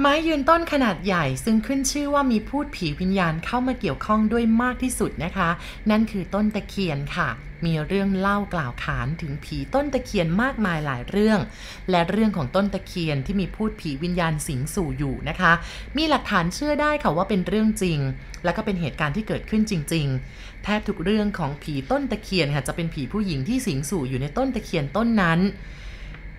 ไม้ยืนต้นขนาดใหญ่ซึ่งขึ้นชื่อว่ามีพูดผีวิญญาณเข้ามาเกี่ยวข้องด้วยมากที่สุดนะคะ นั่นคือต้นตะเคียนค่ะ มีเรื่องเล่ากล่าวขานถึงผีต้นตะเคียนมากมายหลายเรื่อง และเรื่องของต้นตะเคียนที่มีพูดผีวิญญาณสิงสู่อยู่นะคะ มีหลักฐานเชื่อได้ค่ะว่าเป็นเรื่องจริง และก็เป็นเหตุการณ์ที่เกิดขึ้นจริง ๆ แทบทุกเรื่องของผีต้นตะเคียนค่ะจะเป็นผีผู้หญิงที่สิงสู่อยู่ในต้นตะเคียนต้นนั้น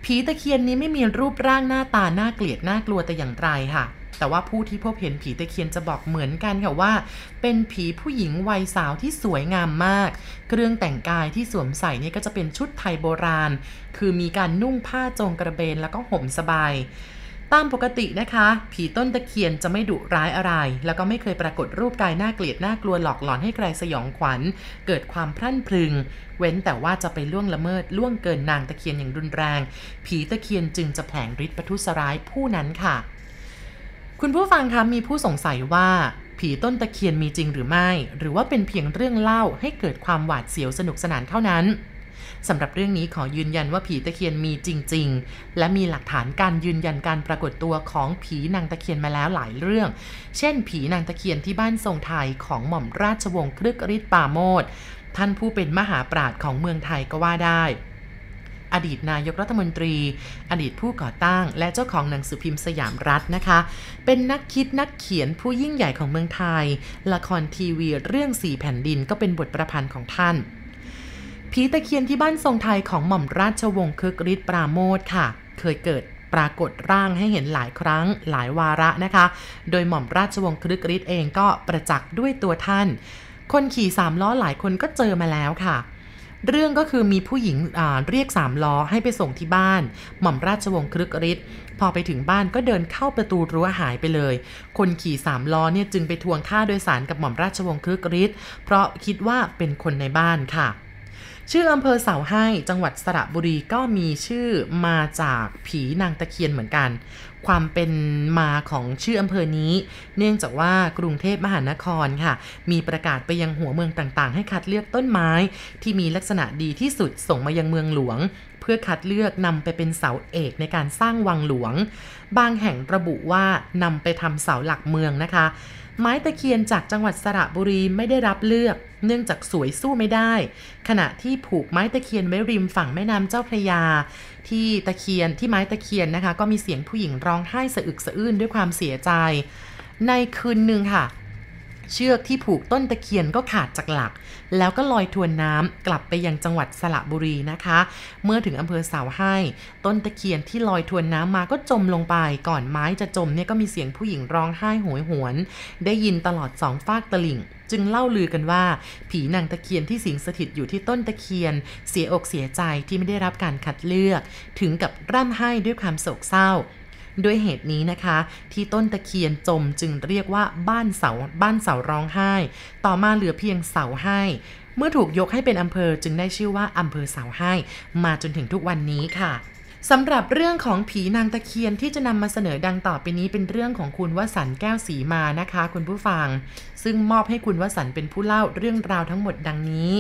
ผีตะเคียนนี้ไม่มีรูปร่างหน้าตาน่าเกลียดน่ากลัวแต่อย่างไรค่ะ แต่ว่าผู้ที่พบเห็นผีตะเคียนจะบอกเหมือนกันค่ะว่า เป็นผีผู้หญิงวัยสาวที่สวยงามมาก เครื่องแต่งกายที่สวมใส่นี่ก็จะเป็นชุดไทยโบราณ คือมีการนุ่งผ้าจงกระเบนแล้วก็ห่มสบาย ตามปกตินะคะ ผีต้นตะเคียนจะไม่ดุร้ายอะไร แล้วก็ไม่เคยปรากฏรูปกายน่าเกลียดน่ากลัวหลอกหลอนให้ใครสยองขวัญ เกิดความพรั่นพรึง เว้นแต่ว่าจะไปล่วงละเมิดล่วงเกินนางตะเคียนอย่างรุนแรง ผีตะเคียนจึงจะแผลงฤทธิ์ประทุษร้ายผู้นั้นค่ะ คุณผู้ฟังคะมีผู้สงสัยว่าผีต้นตะเคียนมีจริงหรือไม่ หรือว่าเป็นเพียงเรื่องเล่าให้เกิดความหวาดเสียวสนุกสนานเท่านั้น สำหรับเรื่องนี้ขอยืนยันว่าผีตะเคียนมีจริง ๆ และมีหลักฐานการยืนยันการปรากฏตัวของผีนางตะเคียนมาแล้วหลายเรื่อง เช่น ผีนางตะเคียนที่บ้านทรงไทยของหม่อมราชวงศ์ครึกฤทธิ์ปาโมดท่านผู้เป็นมหาปราชญ์ของเมืองไทยก็ว่าได้อดีตนายกรัฐมนตรี อดีตผู้ก่อตั้ง และเจ้าของหนังสือพิมพ์สยามรัฐนะคะ เป็นนักคิดนักเขียนผู้ยิ่งใหญ่ของเมืองไทย ละครทีวีเรื่องสี่แผ่นดินก็เป็นบทประพันธ์ของท่าน ผีตะเคียนที่บ้านทรงไทยของหม่อมราชวงศ์คึกฤทธิ์ปราโมทค่ะ เคยเกิดปรากฏร่างให้เห็นหลายครั้งหลายวาระนะคะ โดยหม่อมราชวงศ์คึกฤทธิ์เองก็ประจักษ์ด้วยตัวท่าน คนขี่สามล้อหลายคนก็เจอมาแล้วค่ะเรื่องก็คือมีผู้หญิงเรียกสามล้อให้ไปส่งที่บ้าน หม่อมราชวงศ์ครึกฤทธิ์พอไปถึงบ้านก็เดินเข้าประตูรั้วหายไปเลย คนขี่สามล้อเนี่ยจึงไปทวงค่าโดยสารกับหม่อมราชวงศ์ครึกฤทธิ์เพราะคิดว่าเป็นคนในบ้านค่ะ ชื่ออำเภอเสาให้ จังหวัดสระบุรีก็มีชื่อมาจากผีนางตะเคียนเหมือนกัน ความเป็นมาของชื่ออำเภอนี้ เนื่องจากว่ากรุงเทพมหานครค่ะ มีประกาศไปยังหัวเมืองต่างๆ ให้คัดเลือกต้นไม้ ที่มีลักษณะดีที่สุดส่งมายังเมืองหลวง เพื่อคัดเลือกนำไปเป็นเสาเอกในการสร้างวังหลวง บางแห่งระบุว่านำไปทำเสาหลักเมืองนะคะ ไม้ตะเคียนจากจังหวัดสระบุรีไม่ได้รับเลือก เนื่องจากสวยสู้ไม่ได้ ขณะที่ผูกไม้ตะเคียนไว้ริมฝั่งแม่น้ำเจ้าพระยา ที่ตะเคียนที่ไม้ตะเคียนนะคะ ก็มีเสียงผู้หญิงร้องไห้สะอึกสะอื้นด้วยความเสียใจ ในคืนหนึ่งค่ะ เชือกที่ผูกต้นตะเคียนก็ขาดจากหลัก แล้วก็ลอยทวนน้ำกลับไปยังจังหวัดสระบุรีนะคะ เมื่อถึงอำเภอสาวให้ต้นตะเคียนที่ลอยทวนน้ำมาก็จมลงไป ก่อนไม้จะจมเนี่ยก็มีเสียงผู้หญิงร้องไห้โหยหวน ได้ยินตลอดสองฟากตลิ่ง จึงเล่าลือกันว่า ผีนางตะเคียนที่สิงสถิตอยู่ที่ต้นตะเคียน เสียอกเสียใจที่ไม่ได้รับการคัดเลือก ถึงกับร่ำไห้ด้วยความโศกเศร้า ด้วยเหตุนี้นะคะ ที่ต้นตะเคียนจมจึงเรียกว่าบ้านเสาบ้านเสาร้องไห้ ต่อมาเหลือเพียงเสาให้เมื่อถูกยกให้เป็นอำเภอจึงได้ชื่อว่าอำเภอเสาให้มาจนถึงทุกวันนี้ค่ะสำหรับเรื่องของผีนางตะเคียนที่จะนำมาเสนอดังต่อไปนี้เป็นเรื่องของคุณวสันแก้วสีมานะคะ คุณผู้ฟัง ซึ่งมอบให้คุณวสันเป็นผู้เล่าเรื่องราวทั้งหมดดังนี้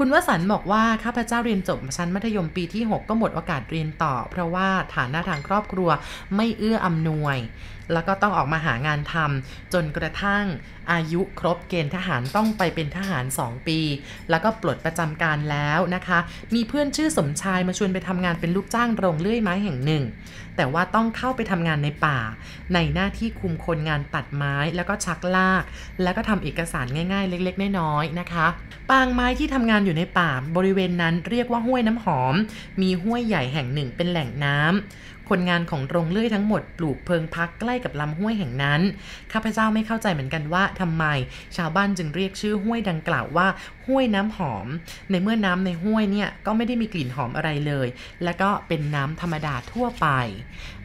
คุณวสันบอกว่าข้าพเจ้าเรียนจบชั้นมัธยมปีที่ 6 ก็หมดโอกาสเรียนต่อ เพราะว่าฐานะทางครอบครัวไม่เอื้ออำนวย แล้วก็ต้องออกมาหางานทำจนกระทั่งอายุครบเกณฑ์ทหารต้องไปเป็นทหาร 2 ปี แล้วก็ปลดประจำการแล้วนะคะ มีเพื่อนชื่อสมชายมาชวนไปทำงานเป็นลูกจ้างโรงเลื่อยไม้แห่งหนึ่ง แต่ว่าต้องเข้าไปทำงานในป่า ในหน้าที่คุมคนงานตัดไม้ แล้วก็ชักลาก แล้วก็ทำเอกสารง่ายๆ เล็กๆ น้อยๆนะคะ ปางไม้ที่ทำงานอยู่ในป่าบริเวณนั้นเรียกว่าห้วยน้ำหอม มีห้วยใหญ่แห่งหนึ่งเป็นแหล่งน้ำ คนงานของโรงเลื่อยทั้งหมดปลูกเพิงพักใกล้กับลำห้วยแห่งนั้น ข้าพเจ้าไม่เข้าใจเหมือนกันว่าทำไมชาวบ้านจึงเรียกชื่อห้วยดังกล่าวว่าห้วยน้ำหอม ในเมื่อน้ำในห้วยเนี่ยก็ไม่ได้มีกลิ่นหอมอะไรเลย และก็เป็นน้ำธรรมดาทั่วไป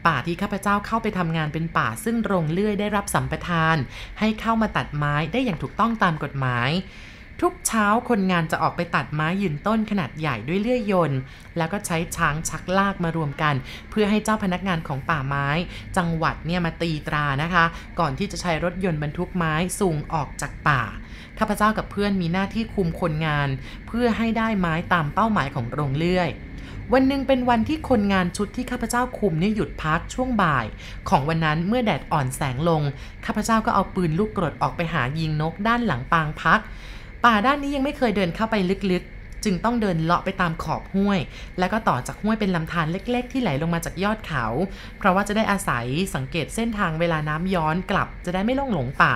ป่าที่ข้าพเจ้าเข้าไปทำงานเป็นป่าซึ่งโรงเลื่อยได้รับสัมปทาน ให้เข้ามาตัดไม้ได้อย่างถูกต้องตามกฎหมาย ทุกเช้าคนงานจะออกไปตัดไม้ยืนต้นขนาดใหญ่ด้วยเลื่อยยนต์ แล้วก็ใช้ช้างชักลากมารวมกัน เพื่อให้เจ้าพนักงานของป่าไม้ จังหวัดเนี่ยมาตีตรานะคะ ก่อนที่จะใช้รถยนต์บรรทุกไม้สูงออกจากป่าข้าพเจ้ากับเพื่อนมีหน้าที่คุมคนงาน เพื่อให้ได้ไม้ตามเป้าหมายของโรงเลื่อยวันหนึ่งเป็นวันที่คนงานชุดที่ข้าพเจ้าคุมเนี่ยหยุดพักช่วงบ่าย ของวันนั้นเมื่อแดดอ่อนแสงลง ข้าพเจ้าก็เอาปืนลูกกรดออกไปหายิงนกด้านหลังปางพัก ป่าด้านนี้ยังไม่เคยเดินเข้าไปลึกๆ จึงต้องเดินเลาะไปตามขอบห้วย และก็ต่อจากห้วยเป็นลำธารเล็ก ๆ ที่ไหลลงมาจากยอดเขา เพราะว่าจะได้อาศัยสังเกตเส้นทางเวลาน้ำย้อนกลับ จะได้ไม่ล่องหลงป่า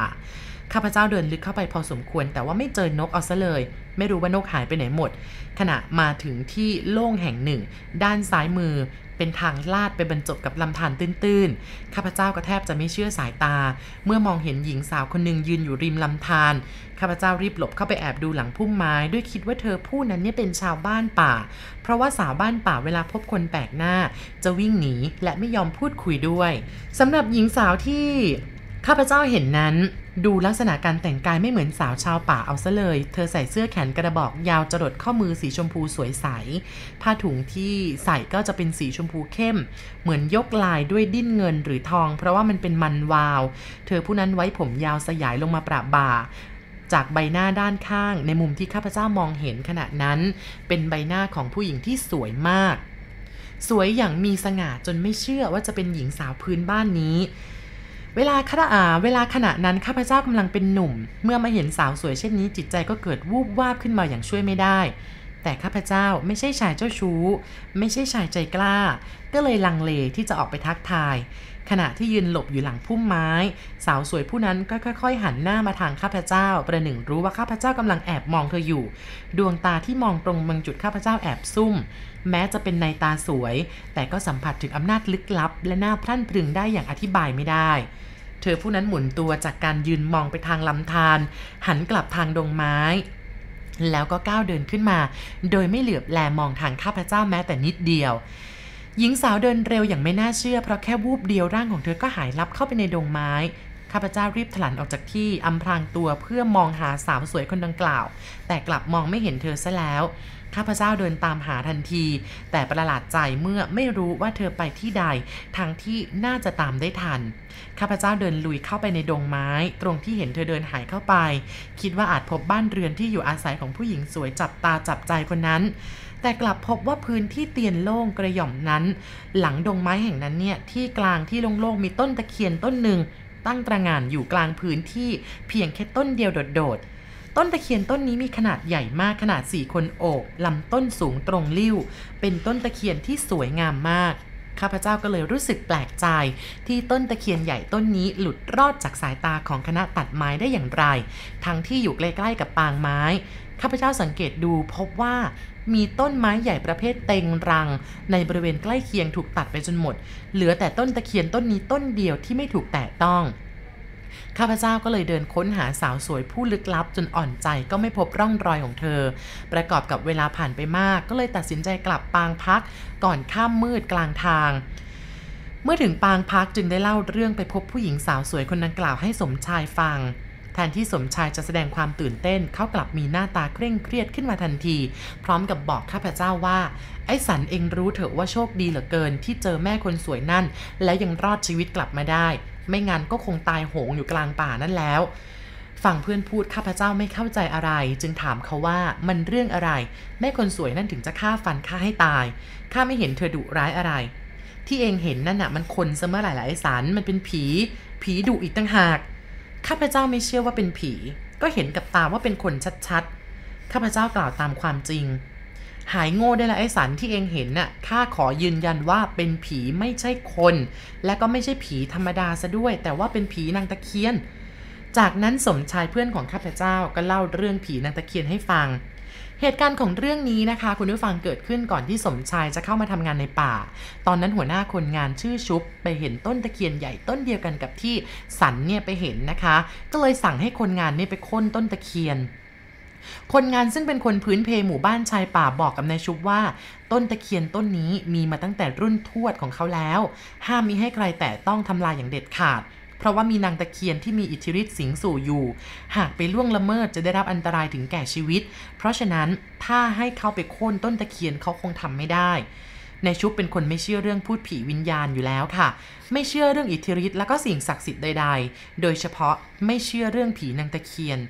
ข้าพเจ้าเดินลึกเข้าไปพอสมควร แต่ว่าไม่เจอนกเอาซะเลย ไม่รู้ว่านกหายไปไหนหมด ขณะมาถึงที่โล่งแห่งหนึ่ง ด้านซ้ายมือเป็นทางลาดไปบรรจบกับลำธารตื้นๆ ข้าพเจ้าก็แทบจะไม่เชื่อสายตา เมื่อมองเห็นหญิงสาวคนหนึ่งยืนอยู่ริมลำธาร ข้าพเจ้ารีบหลบเข้าไปแอบดูหลังพุ่มไม้ ด้วยคิดว่าเธอผู้นั้นเนี่ยเป็นชาวบ้านป่า เพราะว่าสาวบ้านป่าเวลาพบคนแปลกหน้า จะวิ่งหนีและไม่ยอมพูดคุยด้วยสำหรับหญิงสาวที่ ข้าพเจ้าเห็นนั้น ดูลักษณะการแต่งกายไม่เหมือนสาวชาวป่าเอาซะเลย เธอใส่เสื้อแขนกระบอกยาวจรดข้อมือสีชมพูสวยใส ผ้าถุงที่ใส่ก็จะเป็นสีชมพูเข้ม เหมือนยกลายด้วยดิ้นเงินหรือทอง เพราะว่ามันเป็นมันวาว เธอผู้นั้นไว้ผมยาวสยายลงมาประบ่าจากใบหน้าด้านข้างในมุมที่ข้าพเจ้ามองเห็นขณะนั้น เป็นใบหน้าของผู้หญิงที่สวยมาก สวยอย่างมีสง่าจนไม่เชื่อว่าจะเป็นหญิงสาวพื้นบ้านนี้ เวลาขณะอาเวลาขณะนั้นข้าพเจ้ากำลังเป็นหนุ่ม เมื่อมาเห็นสาวสวยเช่นนี้จิตใจก็เกิดวูบวาบขึ้นมาอย่างช่วยไม่ได้ แต่ข้าพเจ้าไม่ใช่ชายเจ้าชู้ ไม่ใช่ชายใจกล้า ก็เลยลังเลที่จะออกไปทักทาย ขณะที่ยืนหลบอยู่หลังพุ่มไม้ สาวสวยผู้นั้นก็ค่อย ๆ หันหน้ามาทางข้าพเจ้า ประหนึ่งรู้ว่าข้าพเจ้ากำลังแอบมองเธออยู่ ดวงตาที่มองตรงบางจุดข้าพเจ้าแอบซุ่ม แม้จะเป็นในตาสวย แต่ก็สัมผัสถึงอำนาจลึกลับ และหน่าพรั่นพรึงได้อย่างอธิบายไม่ได้ เธอผู้นั้นหมุนตัวจากการยืนมองไปทางลำธารหันกลับทางดงไม้ แล้วก็ก้าวเดินขึ้นมา โดยไม่เหลือบแลมองทางข้าพเจ้าแม้แต่นิดเดียวหญิงสาวเดินเร็วอย่างไม่น่าเชื่อเพราะแค่วูบเดียวร่างของเธอก็หายลับเข้าไปในดงไม้ ข้าพเจ้ารีบถลันออกจากที่อำพรางตัวเพื่อมองหาสาวสวยคนดังกล่าว แต่กลับมองไม่เห็นเธอซะแล้ว ข้าพเจ้าเดินตามหาทันที แต่ประหลาดใจเมื่อไม่รู้ว่าเธอไปที่ใดทางที่น่าจะตามได้ทัน ข้าพเจ้าเดินลุยเข้าไปในดงไม้ ตรงที่เห็นเธอเดินหายเข้าไป คิดว่าอาจพบบ้านเรือนที่อยู่อาศัยของผู้หญิงสวยจับตาจับใจคนนั้น แต่กลับพบว่าพื้นที่เตียนโล่งกระหย่อมนั้น หลังดงไม้แห่งนั้นเนี่ยที่กลางที่โล่งๆมีต้นตะเคียนต้นหนึ่งตั้งตระหง่านอยู่กลางพื้นที่เพียงแค่ต้นเดียวโดดๆ ต้นตะเคียนต้นนี้มีขนาดใหญ่มากขนาด4คนโอบลำต้นสูงตรงลิ้ว เป็นต้นตะเคียนที่สวยงามมากข้าพเจ้าก็เลยรู้สึกแปลกใจ ที่ต้นตะเคียนใหญ่ต้นนี้หลุดรอดจากสายตาของคณะตัดไม้ได้อย่างไร ทั้งที่อยู่ใกล้ๆกับปางไม้ ข้าพเจ้าสังเกตดูพบว่ามีต้นไม้ใหญ่ประเภทเต็งรัง ในบริเวณใกล้เคียงถูกตัดไปจนหมด เหลือแต่ต้นตะเคียนต้นนี้ต้นเดียวที่ไม่ถูกแตะต้อง ข้าพเจ้าก็เลยเดินค้นหาสาวสวยผู้ลึกลับจนอ่อนใจก็ไม่พบร่องรอยของเธอ ประกอบกับเวลาผ่านไปมาก ก็เลยตัดสินใจกลับปางพักก่อนข้ามมืดกลางทาง เมื่อถึงปางพักจึงได้เล่าเรื่องไปพบผู้หญิงสาวสวยคนดังกล่าวให้สมชายฟังแทนที่สมชายจะแสดงความตื่นเต้น เขากลับมีหน้าตาเคร่งเครียดขึ้นมาทันที พร้อมกับบอกข้าพเจ้าว่า ไอ้สันเองรู้เถอะว่าโชคดีเหลือเกินที่เจอแม่คนสวยนั่น แล้วยังรอดชีวิตกลับมาได้ ไม่งั้นก็คงตายโหงอยู่กลางป่านั่นแล้วฟังเพื่อนพูดข้าพเจ้าไม่เข้าใจอะไร จึงถามเขาว่ามันเรื่องอะไร แม่คนสวยนั่นถึงจะฆ่าฟันฆ่าให้ตายข้าไม่เห็นเธอดุร้ายอะไร ที่เองเห็นนั่นน่ะมันคนเสมอหลายหลายสารมันเป็นผี ผีดุอีกตั้งหากข้าพเจ้าไม่เชื่อว่าเป็นผี ก็เห็นกับตาว่าเป็นคนชัดๆข้าพเจ้ากล่าวตามความจริง หายโง่ได้ละไอ้สันที่เองเห็นน่ะข้าขอยืนยันว่าเป็นผีไม่ใช่คน และก็ไม่ใช่ผีธรรมดาซะด้วย แต่ว่าเป็นผีนางตะเคียน จากนั้นสมชายเพื่อนของข้าพเจ้าก็เล่าเรื่องผีนางตะเคียนให้ฟังเหตุการณ์ของเรื่องนี้นะคะ คุณผู้ฟังเกิดขึ้นก่อนที่สมชายจะเข้ามาทำงานในป่า ตอนนั้นหัวหน้าคนงานชื่อชุบ ไปเห็นต้นตะเคียนใหญ่ต้นเดียวกันกับที่สันเนี่ยไปเห็นนะคะ ก็เลยสั่งให้คนงานเนี่ยไปค่นต้นตะเคียน คนงานซึ่งเป็นคนพื้นเพหมู่บ้านชายป่าบอกกับนายชุบว่า ต้นตะเคียนต้นนี้มีมาตั้งแต่รุ่นทวดของเขาแล้ว ห้ามมิให้ใครแตะต้องทำลายอย่างเด็ดขาด เพราะว่ามีนางตะเคียนที่มีอิทธิฤทธิ์สิงสู่อยู่ หากไปล่วงละเมิดจะได้รับอันตรายถึงแก่ชีวิต เพราะฉะนั้นถ้าให้เขาไปโค่นต้นตะเคียนเขาคงทำไม่ได้ในชุบเป็นคนไม่เชื่อเรื่องพูดผีวิญญาณอยู่แล้วค่ะ ไม่เชื่อเรื่องอิทธิฤทธิ์และก็สิ่งศักดิ์สิทธิ์ใด ๆ โดยเฉพาะไม่เชื่อเรื่องผีนางตะเคียน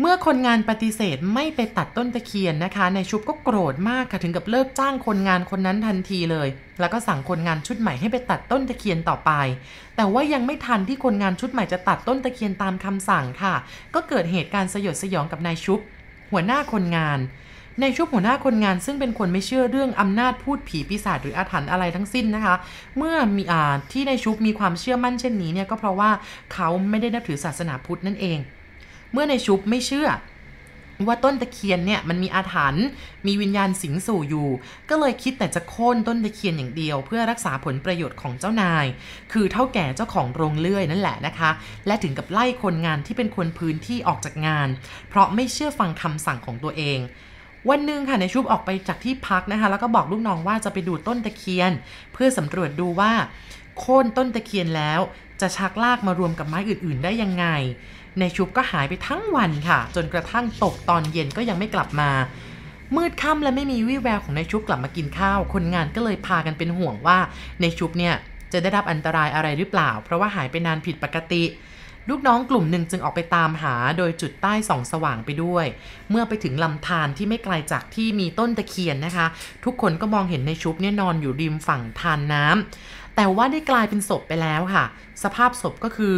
เมื่อคนงานปฏิเสธไม่ไปตัดต้นตะเคียนนะคะนายชุบก็โกรธมากค่ะถึงกับเลิกจ้างคนงานคนนั้นทันทีเลย แล้วก็สั่งคนงานชุดใหม่ให้ไปตัดต้นตะเคียนต่อไป แต่ว่ายังไม่ทันที่คนงานชุดใหม่จะตัดต้นตะเคียนตามคำสั่งค่ะ ก็เกิดเหตุการณ์สยดสยองกับนายชุบ หัวหน้าคนงานในชุบหัวหน้าคนงานซึ่งเป็นคนไม่เชื่อเรื่องอำนาจพูดผีปีศาจหรืออาถรรพ์อะไรทั้งสิ้นนะคะ เมื่อมีอ่าที่ในชุบมีความเชื่อมั่นเช่นนี้เนี่ยก็เพราะว่าเขาไม่ได้นับถือศาสนาพุทธนั่นเอง เมื่อในชุบไม่เชื่อ ว่าต้นตะเคียนเนี่ยมันมีอาถรรพ์มีวิญญาณสิงสู่อยู่ ก็เลยคิดแต่จะโค่นต้นตะเคียนอย่างเดียว เพื่อรักษาผลประโยชน์ของเจ้านาย คือเท่าแก่เจ้าของโรงเลื่อยนั่นแหละนะคะ และถึงกับไล่คนงานที่เป็นคนพื้นที่ออกจากงาน เพราะไม่เชื่อฟังคำสั่งของตัวเองวันหนึ่งค่ะในชุบออกไปจากที่พักนะคะ แล้วก็บอกลูกน้องว่าจะไปดูต้นตะเคียน เพื่อสำรวจดูว่าโค่นต้นตะเคียนแล้ว จะชักลากมารวมกับไม้อื่น ๆ ได้ยังไง ในชุบก็หายไปทั้งวันค่ะ จนกระทั่งตกตอนเย็นก็ยังไม่กลับมา มืดค่ำและไม่มีวี่แววของในชุบกลับมากินข้าว คนงานก็เลยพากันเป็นห่วงว่าในชุบเนี่ยจะได้รับอันตรายอะไรหรือเปล่า เพราะว่าหายไปนานผิดปกติ ลูกน้องกลุ่มหนึ่งจึงออกไปตามหาโดยจุดใต้ส่องสว่างไปด้วย เมื่อไปถึงลำธารที่ไม่ไกลจากที่มีต้นตะเคียนนะคะ ทุกคนก็มองเห็นในชุบเนี่ยนอนอยู่ริมฝั่งทานน้ำ แต่ว่าได้กลายเป็นศพไปแล้วค่ะ สภาพศพก็คือ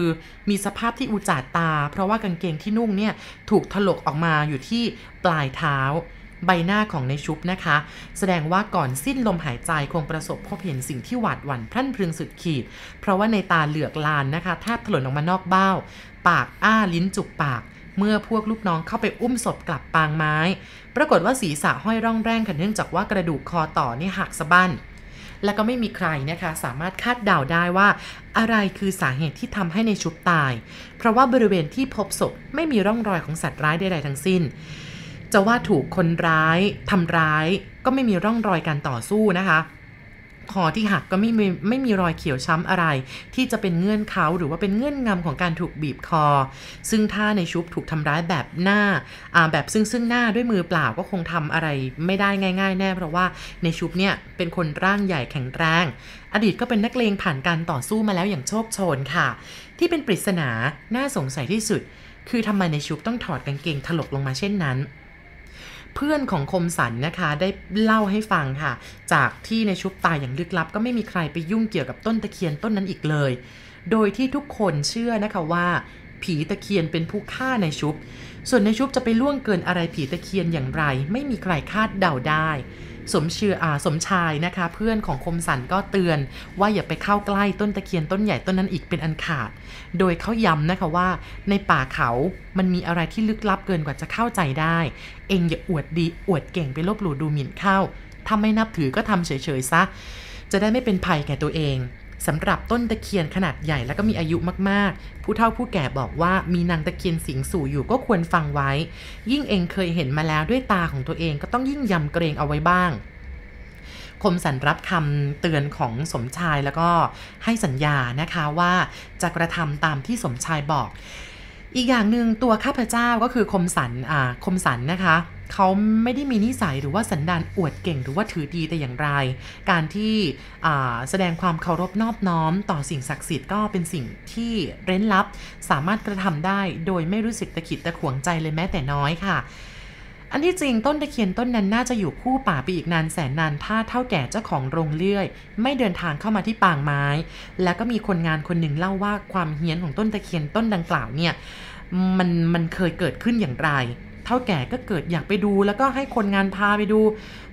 มีสภาพที่อุจาดตา เพราะว่ากางเกงที่นุ่งเนี่ยถูกถลกออกมาอยู่ที่ปลายเท้า ใบหน้าของในชุบนะคะ แสดงว่าก่อนสิ้นลมหายใจคงประสบพบเห็นสิ่งที่หวาดหวั่นพรั่นพรึงสุดขีด เพราะว่าในตาเหลือกลานนะคะแทบถลนออกมานอกเบ้า ปากอ้าลิ้นจุกปากเมื่อพวกลูกน้องเข้าไปอุ้มศพกลับปางไม้ ปรากฏว่าศีรษะห้อยร่องแรงค่ะเนื่องจากว่ากระดูกคอต่อนี่หักสะบั้น แล้วก็ไม่มีใครนะคะสามารถคาดเดาได้ว่า อะไรคือสาเหตุที่ทำให้ในชุบตาย เพราะว่าบริเวณที่พบศพไม่มีร่องรอยของสัตว์ร้ายใดๆทั้งสิ้น จะว่าถูกคนร้ายทำร้าย ก็ไม่มีร่องรอยการต่อสู้นะคะ คอที่หักก็ไม่มีไม่มีรอยเขียวช้ำอะไร ที่จะเป็นเงื่อนเขาหรือว่าเป็นเงื่อนงำของการถูกบีบคอ ซึ่งถ้าในชุบถูกทำร้ายแบบหน้าอ่าแบบซึ่งซึ่งหน้าด้วยมือเปล่าก็คงทำอะไรไม่ได้ง่าย ๆ แน่เพราะว่าในชุบเนี่ยเป็นคนร่างใหญ่แข็งแรง อดีตก็เป็นนักเลงผ่านการต่อสู้มาแล้วอย่างโชคโชนค่ะ ที่เป็นปริศนาน่าสงสัยที่สุด คือทำไมในชุบต้องถอดกางเกงถลกลงมาเช่นนั้น เพื่อนของคมสันนะคะได้เล่าให้ฟังค่ะ จากที่ในชุบตายอย่างลึกลับ ก็ไม่มีใครไปยุ่งเกี่ยวกับต้นตะเคียนต้นนั้นอีกเลย โดยที่ทุกคนเชื่อนะคะว่าผีตะเคียนเป็นผู้ฆ่าในชุบ ส่วนในชุบจะไปล่วงเกินอะไรผีตะเคียนอย่างไร ไม่มีใครคาดเดาได้ สมเชื่ออาสมชายนะคะ เพื่อนของคมสันก็เตือนว่าอย่าไปเข้าใกล้ต้นตะเคียนต้นใหญ่ต้นนั้นอีกเป็นอันขาด โดยเขาย้ำนะคะว่าในป่าเขามันมีอะไรที่ลึกลับเกินกว่าจะเข้าใจได้ เองอย่าอวดดีอวดเก่งไปลบหลู่ดูหมิ่นเข้าถ้าไม่นับถือก็ทำเฉยๆซะ จะได้ไม่เป็นภัยแก่ตัวเอง สำหรับต้นตะเคียนขนาดใหญ่แล้วก็มีอายุมากๆ ผู้เฒ่าผู้แก่บอกว่ามีนางตะเคียนสิงสู่อยู่ก็ควรฟังไว้ ยิ่งเองเคยเห็นมาแล้วด้วยตาของตัวเองก็ต้องยิ่งยำเกรงเอาไว้บ้าง คมสันรับคำเตือนของสมชายแล้วก็ให้สัญญานะคะว่าจะกระทำตามที่สมชายบอก อีกอย่างหนึ่งตัวข้าพเจ้าก็คือคมสันอ่าคมสันนะคะ เขาไม่ได้มีนิสัยหรือว่าสันดานอวดเก่งหรือว่าถือดีแต่อย่างไร การที่แสดงความเคารพนอบน้อม ต่อสิ่งศักดิ์สิทธิ์ก็เป็นสิ่งที่เร้นลับ สามารถกระทำได้โดยไม่รู้สึกตะขิดตะขวงใจเลยแม้แต่น้อยค่ะ อันที่จริงต้นตะเคียนต้นนั้นน่าจะอยู่คู่ป่าไปอีกนานแสนนานถ้าเท่าแก่เจ้าของโรงเลื่อย ไม่เดินทางเข้ามาที่ปางไม้ แล้วก็มีคนงานคนหนึ่งเล่าว่าความเฮี้ยนของต้นตะเคียนต้นดังกล่าวเนี่ยมันมันเคยเกิดขึ้นอย่างไร เท่าแก่ก็เกิดอยากไปดู แล้วก็ให้คนงานพาไปดู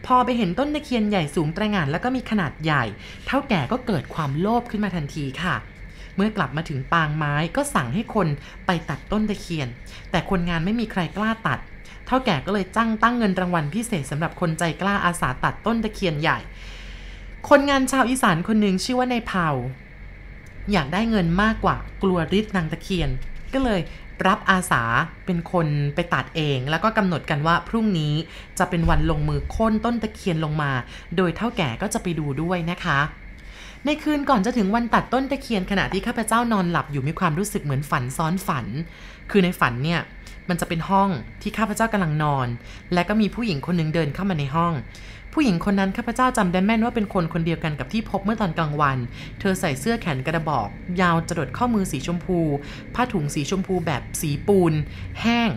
พอไปเห็นต้นตะเคียนใหญ่สูงตระหง่านแล้วก็มีขนาดใหญ่ เท่าแก่ก็เกิดความโลภขึ้นมาทันทีค่ะ เมื่อกลับมาถึงปางไม้ก็สั่งให้คนไปตัดต้นตะเคียน แต่คนงานไม่มีใครกล้าตัดเท่าแก่ก็เลยจ้างตั้งเงินรางวัลพิเศษสำหรับคนใจกล้าอาสาตัดต้นตะเคียนใหญ่ คนงานชาวอีสานคนหนึ่งชื่อว่านายเผาอยากได้เงินมากกว่ากลัวฤทธิ์นางตะเคียน ก็เลยรับอาสาเป็นคนไปตัดเอง แล้วก็กำหนดกันว่าพรุ่งนี้จะเป็นวันลงมือโค่นต้นตะเคียนลงมา โดยเท่าแก่ก็จะไปดูด้วยนะคะ ในคืนก่อนจะถึงวันตัดต้นตะเคียนขณะที่ข้าพเจ้านอนหลับอยู่มีความรู้สึกเหมือนฝันซ้อนฝัน คือในฝันเนี่ยมันจะเป็นห้องที่ข้าพเจ้ากำลังนอน และก็มีผู้หญิงคนหนึ่งเดินเข้ามาในห้อง ผู้หญิงคนนั้นข้าพเจ้าจำได้แม่นว่าเป็นคนคนเดียวกันกับที่พบเมื่อตอนกลางวัน เธอใส่เสื้อแขนกระบอก ยาวจรดข้อมือสีชมพู ผ้าถุงสีชมพูแบบสีปูน แห้ง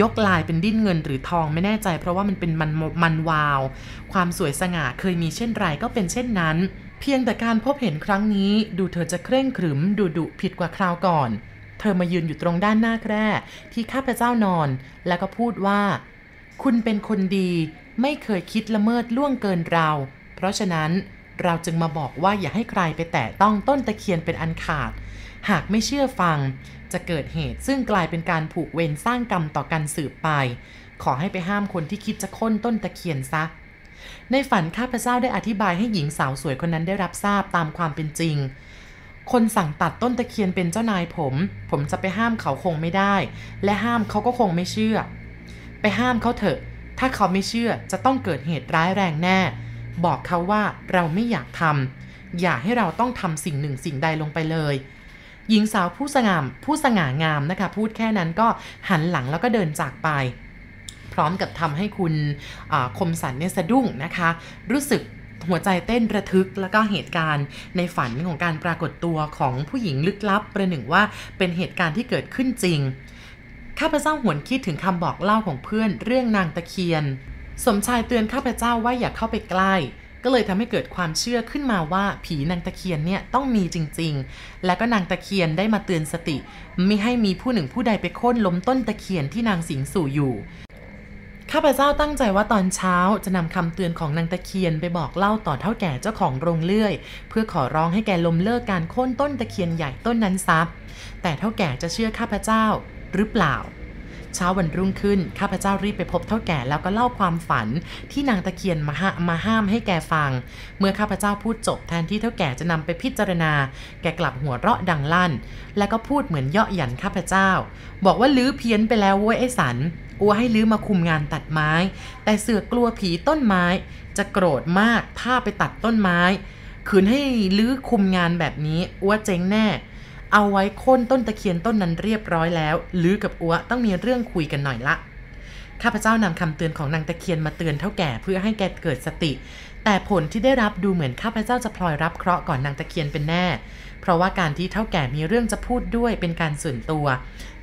ยกลายเป็นดิ้นเงินหรือทองไม่แน่ใจ เพราะว่ามันเป็นมันมันวาว ความสวยสง่าเคยมีเช่นไรก็เป็นเช่นนั้น เพียงแต่การพบเห็นครั้งนี้ ดูเธอจะเคร่งขรึมดุดุผิดกว่าคราวก่อน เธอมายืนอยู่ตรงด้านหน้าแคร่ที่ข้าพเจ้านอน แล้วก็พูดว่า คุณเป็นคนดี ไม่เคยคิดละเมิดล่วงเกินเรา เพราะฉะนั้นเราจึงมาบอกว่าอย่าให้ใครไปแตะต้องต้นตะเคียนเป็นอันขาด หากไม่เชื่อฟัง จะเกิดเหตุซึ่งกลายเป็นการผูกเวรสร้างกรรมต่อกันสืบไป ขอให้ไปห้ามคนที่คิดจะค้นต้นตะเคียนซะ ในฝันข้าพเจ้าได้อธิบายให้หญิงสาวสวยคนนั้นได้รับทราบตามความเป็นจริง คนสั่งตัดต้นตะเคียนเป็นเจ้านายผม ผมจะไปห้ามเขาคงไม่ได้ และห้ามเขาก็คงไม่เชื่อ ไปห้ามเขาเถอะ ถ้าเขาไม่เชื่อจะต้องเกิดเหตุร้ายแรงแน่ บอกเขาว่าเราไม่อยากทำอย่าให้เราต้องทำสิ่งหนึ่งสิ่งใดลงไปเลย หญิงสาวผู้สง่าผู้สง่างามนะคะ พูดแค่นั้นก็หันหลังแล้วก็เดินจากไป พร้อมกับทำให้คุณคมสันเนี่ยสะดุ้งนะคะ รู้สึกหัวใจเต้นระทึกแล้วก็เหตุการณ์ในฝันของการปรากฏตัวของผู้หญิงลึกลับ ประหนึ่งว่าเป็นเหตุการณ์ที่เกิดขึ้นจริง ข้าพเจ้าหวนคิดถึงคำบอกเล่าของเพื่อนเรื่องนางตะเคียน สมชายเตือนข้าพเจ้าว่าอย่าเข้าไปใกล้ ก็เลยทำให้เกิดความเชื่อขึ้นมาว่าผีนางตะเคียนเนี่ยต้องมีจริงๆ และก็นางตะเคียนได้มาเตือนสติ ไม่ให้มีผู้หนึ่งผู้ใดไปโค่นล้มต้นตะเคียนที่นางสิงสู่อยู่ ข้าพเจ้าตั้งใจว่าตอนเช้าจะนำคำเตือนของนางตะเคียนไปบอกเล่าต่อเท่าแก่เจ้าของโรงเลื่อย เพื่อขอร้องให้แกล้มเลิกการโค่นต้นตะเคียนใหญ่ต้นนั้นซับแต่เท่าแก่จะเชื่อข้าพเจ้าหรือเปล่า เช้าวันรุ่งขึ้นข้าพเจ้ารีบไปพบเท่าแก่แล้วก็เล่าความฝันที่นางตะเคียนมาหามาห้ามให้แกฟัง เมื่อข้าพเจ้าพูดจบแทนที่เท่าแก่จะนำไปพิจารณา แกกลับหัวเราะดังลั่น แล้วก็พูดเหมือนเยาะหยันข้าพเจ้า บอกว่าลื้อเพี้ยนไปแล้วเว้ยไอ้สัน อัวให้ลื้อมาคุมงานตัดไม้ แต่เสือกลัวผีต้นไม้ จะโกรธมากถ้าไปตัดต้นไม้ขืนให้ลื้อคุมงานแบบนี้อัวเจ๊งแน่ เอาไว้ค่นต้นตะเคียนต้นนั้นเรียบร้อยแล้วลื้อกับอัวต้องมีเรื่องคุยกันหน่อยละข้าพเจ้านำคำเตือนของนางตะเคียนมาเตือนเท่าแก่เพื่อให้แกเกิดสติ แต่ผลที่ได้รับดูเหมือนข้าพเจ้าจะพลอยรับเคราะห์ก่อนนางตะเคียนเป็นแน่ เพราะว่าการที่เท่าแก่มีเรื่องจะพูดด้วยเป็นการส่วนตัว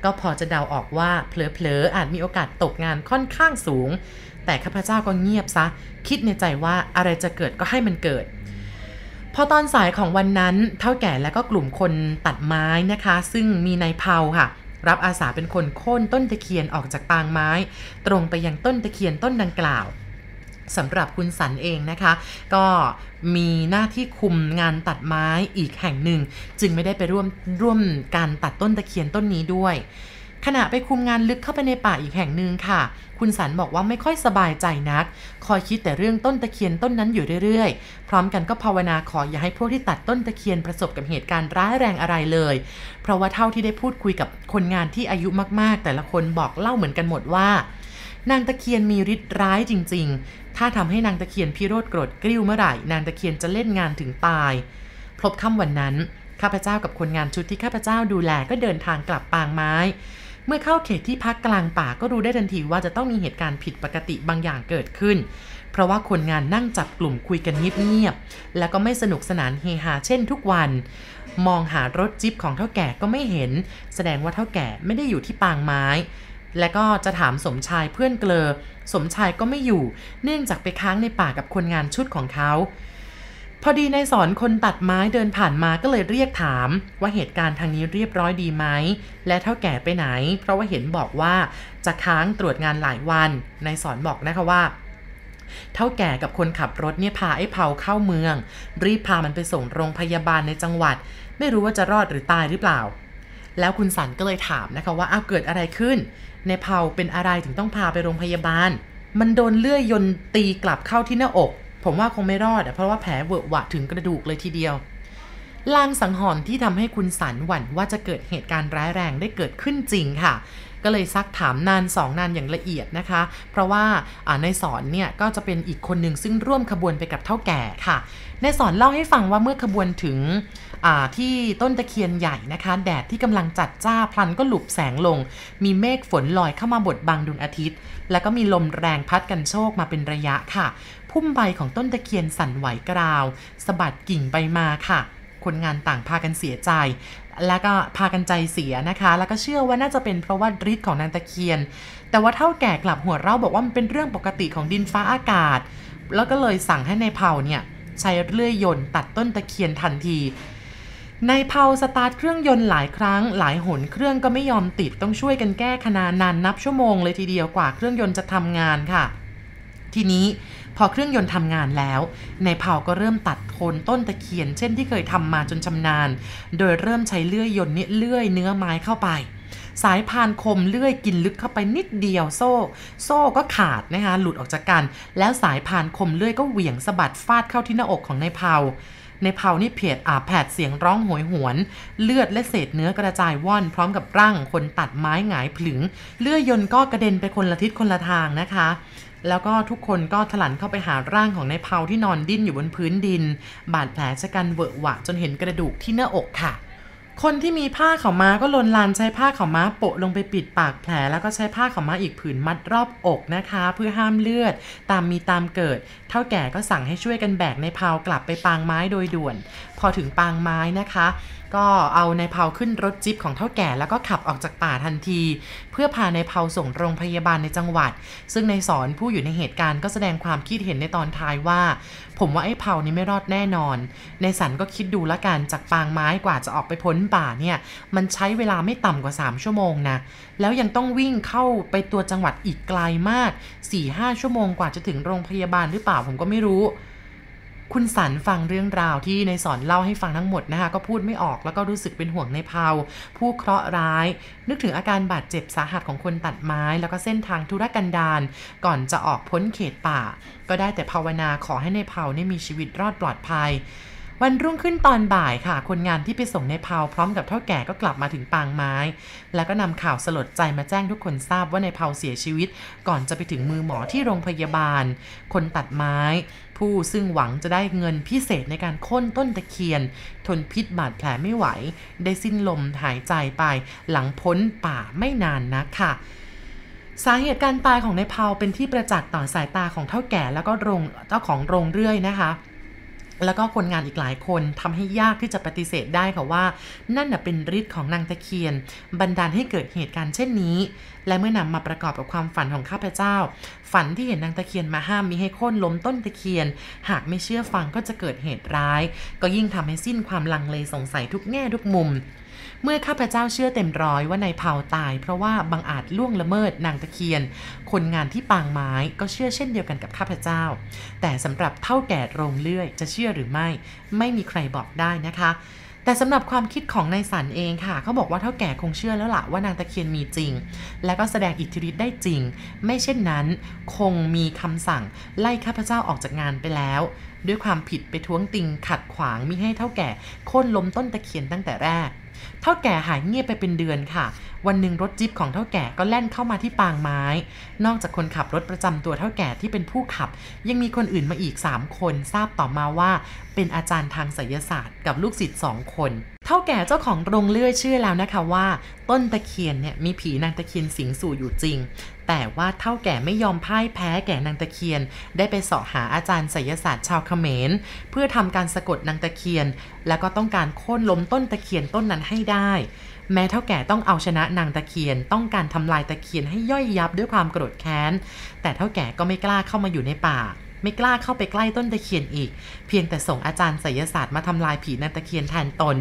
ก็พอจะเดาออกว่าเผลอๆอาจมีโอกาสตกงานค่อนข้างสูง แต่ข้าพเจ้าก็เงียบซะ คิดในใจว่าอะไรจะเกิดก็ให้มันเกิด พอตอนสายของวันนั้นเท่าแก่และก็กลุ่มคนตัดไม้นะคะ ซึ่งมีนายเผาค่ะรับอาสาเป็นคนโค่นต้นตะเคียนออกจากปางไม้ ตรงไปยังต้นตะเคียนต้นดังกล่าว สำหรับคุณสันเองนะคะ ก็มีหน้าที่คุมงานตัดไม้อีกแห่งหนึ่ง จึงไม่ได้ไปร่วมร่วมการตัดต้นตะเคียนต้นนี้ด้วย ขณะไปคุมงานลึกเข้าไปในป่าอีกแห่งหนึ่งค่ะ คุณสันบอกว่าไม่ค่อยสบายใจนัก คอยคิดแต่เรื่องต้นตะเคียนต้นนั้นอยู่เรื่อยๆ พร้อมกันก็ภาวนาขออย่าให้พวกที่ตัดต้นตะเคียนประสบกับเหตุการณ์ร้ายแรงอะไรเลย เพราะว่าเท่าที่ได้พูดคุยกับคนงานที่อายุมากๆ แต่ละคนบอกเล่าเหมือนกันหมดว่านางตะเคียนมีฤทธิ์ร้ายจริง ถ้าทำให้นางตะเคียนพิโรธโกรธกริ้วเมื่อไหร่นางตะเคียนจะเล่นงานถึงตาย พลบค่ำวันนั้น ข้าพเจ้ากับคนงานชุดที่ข้าพเจ้าดูแลก็เดินทางกลับปางไม้ เมื่อเข้าเขตที่พักกลางป่าก็รู้ได้ทันทีว่าจะต้องมีเหตุการณ์ผิดปกติบางอย่างเกิดขึ้น เพราะว่าคนงานนั่งจับกลุ่มคุยกันเงียบๆแล้วก็ไม่สนุกสนานเฮฮาเช่นทุกวัน มองหารถจิ๊บของเท่าแก่ก็ไม่เห็น แสดงว่าเท่าแก่ไม่ได้อยู่ที่ปางไม้ และก็จะถามสมชายเพื่อนเกลอ สมชายก็ไม่อยู่ เนื่องจากไปค้างในป่ากับคนงานชุดของเขาพอดีในสอนคนตัดไม้เดินผ่านมาก็เลยเรียกถาม ว่าเหตุการณ์ทางนี้เรียบร้อยดีไหม และเท่าแก่ไปไหน เพราะว่าเห็นบอกว่าจะค้างตรวจงานหลายวันในสอนบอกนะคะว่า เท่าแก่กับคนขับรถเนี่ยพาไอ้เผาเข้าเมือง รีบพามันไปส่งโรงพยาบาลในจังหวัด ไม่รู้ว่าจะรอดหรือตายหรือเปล่า แล้วคุณสันก็เลยถามนะคะว่าอ้าวเกิดอะไรขึ้น ในเผาเป็นอะไรถึงต้องพาไปโรงพยาบาล มันโดนเลื่อยยนตีกลับเข้าที่หน้าอก ผมว่าคงไม่รอดเพราะว่าแผลเวอะหวะถึงกระดูกเลยทีเดียวลางสังหรณ์ที่ทำให้คุณสันหวั่นว่าจะเกิดเหตุการณ์ร้ายแรงได้เกิดขึ้นจริงค่ะ ก็เลยซักถามนานสองนานอย่างละเอียดนะคะ เพราะว่าในสอนเนี่ยก็จะเป็นอีกคนหนึ่งซึ่งร่วมขบวนไปกับเท่าแก่ค่ะ ในสอนเล่าให้ฟังว่าเมื่อขบวนถึง ที่ต้นตะเคียนใหญ่นะคะ แดดที่กำลังจัดจ้าพลันก็หลุบแสงลง มีเมฆฝนลอยเข้ามาบดบังดวงอาทิตย์ แล้วก็มีลมแรงพัดกันโชกมาเป็นระยะค่ะ พุ่มใบของต้นตะเคียนสั่นไหวกราวสะบัดกิ่งไปมาค่ะ คนงานต่างพากันเสียใจ แล้วก็พากันใจเสียนะคะ แล้วก็เชื่อว่าน่าจะเป็นเพราะว่าฤทธิ์ของนางตะเคียน แต่ว่าเท่าแก่กลับหัวเราบอกว่ามันเป็นเรื่องปกติของดินฟ้าอากาศ แล้วก็เลยสั่งให้ในเผาเนี่ยใช้เลื่อยยนต์ตัดต้นตะเคียนทันที ในเผาสตาร์ทเครื่องยนต์หลายครั้ง หลายหนเครื่องก็ไม่ยอมติดต้องช่วยกันแก้ขนานานนับชั่วโมงเลยทีเดียวกว่าเครื่องยนต์จะทำงานค่ะ ทีนี้พอเครื่องยนต์ทำงานแล้วในเผาก็เริ่มตัดโคนต้นตะเคียน เช่นที่เคยทำมาจนชำนาญ โดยเริ่มใช้เลื่อยยนต์นี่เลื่อยเนื้อไม้เข้าไป สายพานคมเลื่อยกินลึกเข้าไปนิดเดียวโซ่ โซ่ก็ขาดนะคะหลุดออกจากกัน แล้วสายพานคมเลื่อยก็เหวี่ยงสะบัดฟาดเข้าที่หน้าอกของนายเผา ในเผานี่เพียดอาแผดเสียงร้องโหยหวน เลือดและเศษเนื้อกระจายว่อน พร้อมกับร่างคนตัดไม้หงายผลึง เลื่อยยนก็กระเด็นไปคนละทิศคนละทางนะคะ แล้วก็ทุกคนก็ถลันเข้าไปหาร่างของนายเผาที่นอนดิ้นอยู่บนพื้นดิน บาดแผลชะกันเวอะหวะจนเห็นกระดูกที่หน้าอกค่ะ คนที่มีผ้าขาม้าก็ลนลานใช้ผ้าขาม้าโปะลงไปปิดปากแผล แล้วก็ใช้ผ้าขาม้าอีกผืนมัดรอบอกนะคะ เพื่อห้ามเลือด ตามมีตามเกิด เท่าแก่ก็สั่งให้ช่วยกันแบกในเพากลับไปปางไม้โดยด่วน พอถึงปางไม้นะคะ ก็เอาในเผาขึ้นรถจิ๊บของเท่าแก่แล้วก็ขับออกจากป่าทันที เพื่อพาในเผาส่งโรงพยาบาลในจังหวัด ซึ่งในสอนผู้อยู่ในเหตุการณ์ก็แสดงความคิดเห็นในตอนท้ายว่า ผมว่าไอ้เผานี่ไม่รอดแน่นอนในสันก็คิดดูละกันจากปางไม้กว่าจะออกไปพ้นป่าเนี่ยมันใช้เวลาไม่ต่ำกว่า 3 ชั่วโมงนะแล้วยังต้องวิ่งเข้าไปตัวจังหวัดอีกไกลมาก 4-5 ชั่วโมงกว่าจะถึงโรงพยาบาลหรือเปล่าผมก็ไม่รู้ คุณสันฟังเรื่องราวที่ในสอนเล่าให้ฟังทั้งหมดนะคะ ก็พูดไม่ออกแล้วก็รู้สึกเป็นห่วงในเผาผู้เคราะห์ร้าย นึกถึงอาการบาดเจ็บสาหัสของคนตัดไม้ แล้วก็เส้นทางธุรกันดารก่อนจะออกพ้นเขตป่า ก็ได้แต่ภาวนาขอให้ในเผานี่มีชีวิตรอดปลอดภัย วันรุ่งขึ้นตอนบ่ายค่ะ คนงานที่ไปส่งในเผาพร้อมกับเท่าแก่ก็กลับมาถึงปางไม้ แล้วก็นำข่าวสลดใจมาแจ้งทุกคนทราบว่าในเผาเสียชีวิต ก่อนจะไปถึงมือหมอที่โรงพยาบาล คนตัดไม้ ผู้ซึ่งหวังจะได้เงินพิเศษในการค้นต้นตะเคียน ทนพิษบาดแผลไม่ไหว ได้สิ้นลมหายใจไป หลังพ้นป่าไม่นานนักค่ะสาเหตุการตายของในเผาเป็นที่ประจักษ์ต่อสายตาของเท่าแก่แล้วก็โรงเจ้าของโรงเรื่อยนะคะ แล้วก็คนงานอีกหลายคนทำให้ยากที่จะปฏิเสธได้ค่ะว่า นั่นเป็นฤทธิ์ของนางตะเคียน บันดาลให้เกิดเหตุการณ์เช่นนี้ และเมื่อนำมาประกอบกับความฝันของข้าพเจ้า ฝันที่เห็นนางตะเคียนมาห้ามมิให้โค่นล้มต้นตะเคียน หากไม่เชื่อฟังก็จะเกิดเหตุร้าย ก็ยิ่งทำให้สิ้นความลังเลสงสัยทุกแง่ทุกมุม เมื่อข้าพเจ้าเชื่อเต็มร้อยว่านายเผาตาย เพราะว่าบังอาจล่วงละเมิดนางตะเคียน คนงานที่ปางไม้ก็เชื่อเช่นเดียวกันกับข้าพเจ้า แต่สำหรับเท่าแก่โรงเลื่อยจะเชื่อหรือไม่ ไม่มีใครบอกได้นะคะ แต่สำหรับความคิดของนายสันเองค่ะเขาบอกว่าเท่าแก่คงเชื่อแล้วล่ะว่านางตะเคียนมีจริง และก็แสดงอิทธิฤทธิ์ได้จริง ไม่เช่นนั้น คงมีคำสั่งไล่ข้าพเจ้าออกจากงานไปแล้วด้วยความผิดไปท้วงติงขัดขวางมิให้เท่าแก่โค่นล้มต้นตะเคียนตั้งแต่แรก เท่าแก่หายเงียบไปเป็นเดือนค่ะ วันหนึ่งรถจิ๊บของเท่าแก่ก็แล่นเข้ามาที่ปางไม้ นอกจากคนขับรถประจำตัวเท่าแก่ที่เป็นผู้ขับ ยังมีคนอื่นมาอีก 3 คนทราบต่อมาว่า เป็นอาจารย์ทางไสยศาสตร์กับลูกศิษย์สองคน เท่าแก่เจ้าของโรงเลื่อยเชื่อแล้วนะคะว่า ต้นตะเคียนเนี่ยมีผีนางตะเคียนสิงสู่อยู่จริง แต่ว่าเท่าแก่ไม่ยอมพ่ายแพ้แก่นางตะเคียน ได้ไปสาะหาอาจารย์ไสยศาสตร์ชาวเขมร เพื่อทำการสะกดนางตะเคียน แล้วก็ต้องการโค่นล้มต้นตะเคียนต้นนั้นให้ได้แม้เท่าแก่ต้องเอาชนะนางตะเคียน ต้องการทำลายตะเคียนให้ย่อยยับด้วยความโกรธแค้น แต่เท่าแก่ก็ไม่กล้าเข้ามาอยู่ในป่า ไม่กล้าเข้าไปใกล้ต้นตะเคียนอีก เพียงแต่ส่งอาจารย์ไสยศาสตร์มาทำลายผีนางตะเคียนแทนตน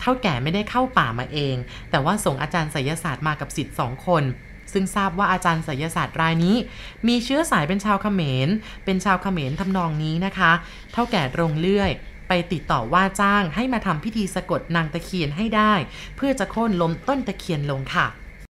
เท่าแก่ไม่ได้เข้าป่ามาเอง แต่ว่าส่งอาจารย์ไสยศาสตร์มากับสิทธิ์สองคน ซึ่งทราบว่าอาจารย์ไสยศาสตร์รายนี้ มีเชื้อสายเป็นชาวเขมร เป็นชาวเขมรทำนองนี้นะคะ เท่าแก่รงเลื่อยไปติดต่อว่าจ้างให้มาทำพิธีสะกดนางตะเคียนให้ได้ เพื่อจะโค่นล้มต้นตะเคียนลงค่ะ